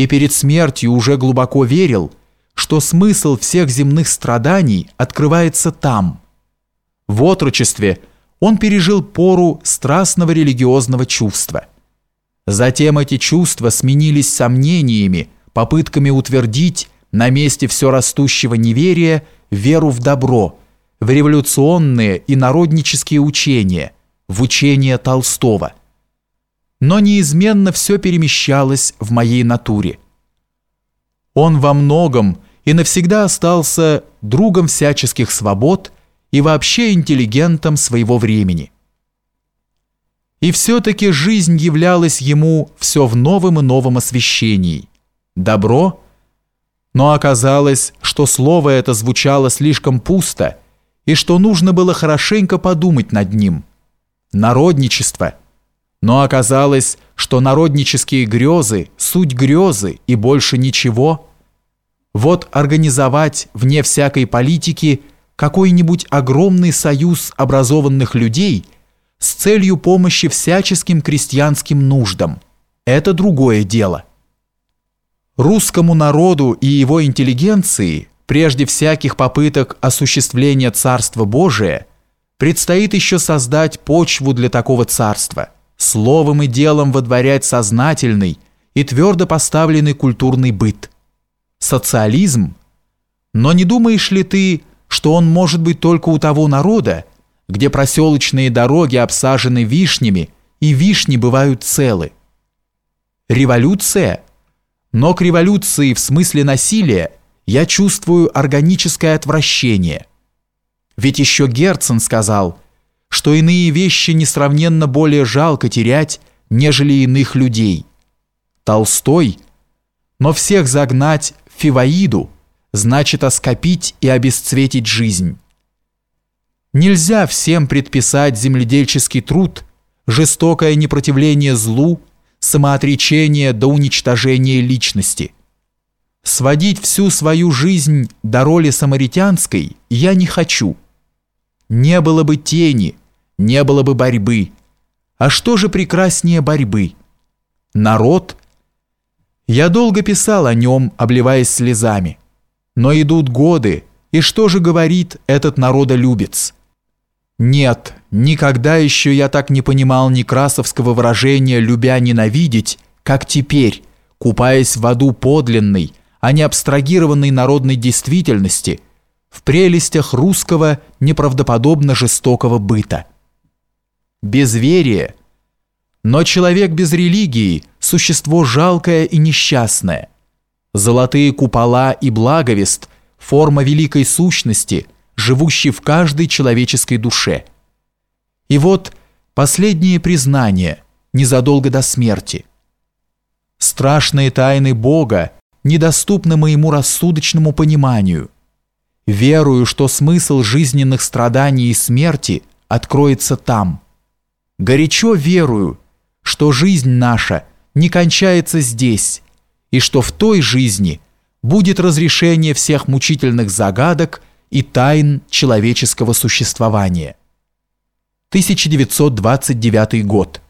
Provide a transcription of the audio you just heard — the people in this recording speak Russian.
и перед смертью уже глубоко верил, что смысл всех земных страданий открывается там. В отрочестве он пережил пору страстного религиозного чувства. Затем эти чувства сменились сомнениями, попытками утвердить на месте все растущего неверия веру в добро, в революционные и народнические учения, в учения Толстого – но неизменно все перемещалось в моей натуре. Он во многом и навсегда остался другом всяческих свобод и вообще интеллигентом своего времени. И все-таки жизнь являлась ему все в новом и новом освещении. Добро? Но оказалось, что слово это звучало слишком пусто, и что нужно было хорошенько подумать над ним. Народничество – но оказалось, что народнические грезы – суть грезы и больше ничего. Вот организовать вне всякой политики какой-нибудь огромный союз образованных людей с целью помощи всяческим крестьянским нуждам – это другое дело. Русскому народу и его интеллигенции, прежде всяких попыток осуществления Царства Божия, предстоит еще создать почву для такого царства – словом и делом водворять сознательный и твердо поставленный культурный быт. Социализм? Но не думаешь ли ты, что он может быть только у того народа, где проселочные дороги обсажены вишнями, и вишни бывают целы? Революция? Но к революции в смысле насилия я чувствую органическое отвращение. Ведь еще Герцен сказал – что иные вещи несравненно более жалко терять, нежели иных людей. Толстой, но всех загнать в фиваиду, значит оскопить и обесцветить жизнь. Нельзя всем предписать земледельческий труд, жестокое непротивление злу, самоотречение до уничтожения личности. Сводить всю свою жизнь до роли самаритянской я не хочу. Не было бы тени, не было бы борьбы. А что же прекраснее борьбы? Народ? Я долго писал о нем, обливаясь слезами. Но идут годы, и что же говорит этот народолюбец? Нет, никогда еще я так не понимал некрасовского выражения «любя ненавидеть», как теперь, купаясь в аду подлинной, а не абстрагированной народной действительности, в прелестях русского неправдоподобно жестокого быта безверие. Но человек без религии – существо жалкое и несчастное. Золотые купола и благовест – форма великой сущности, живущей в каждой человеческой душе. И вот последнее признание незадолго до смерти. Страшные тайны Бога недоступны моему рассудочному пониманию. Верую, что смысл жизненных страданий и смерти откроется там – горячо верую, что жизнь наша не кончается здесь, и что в той жизни будет разрешение всех мучительных загадок и тайн человеческого существования. 1929 год.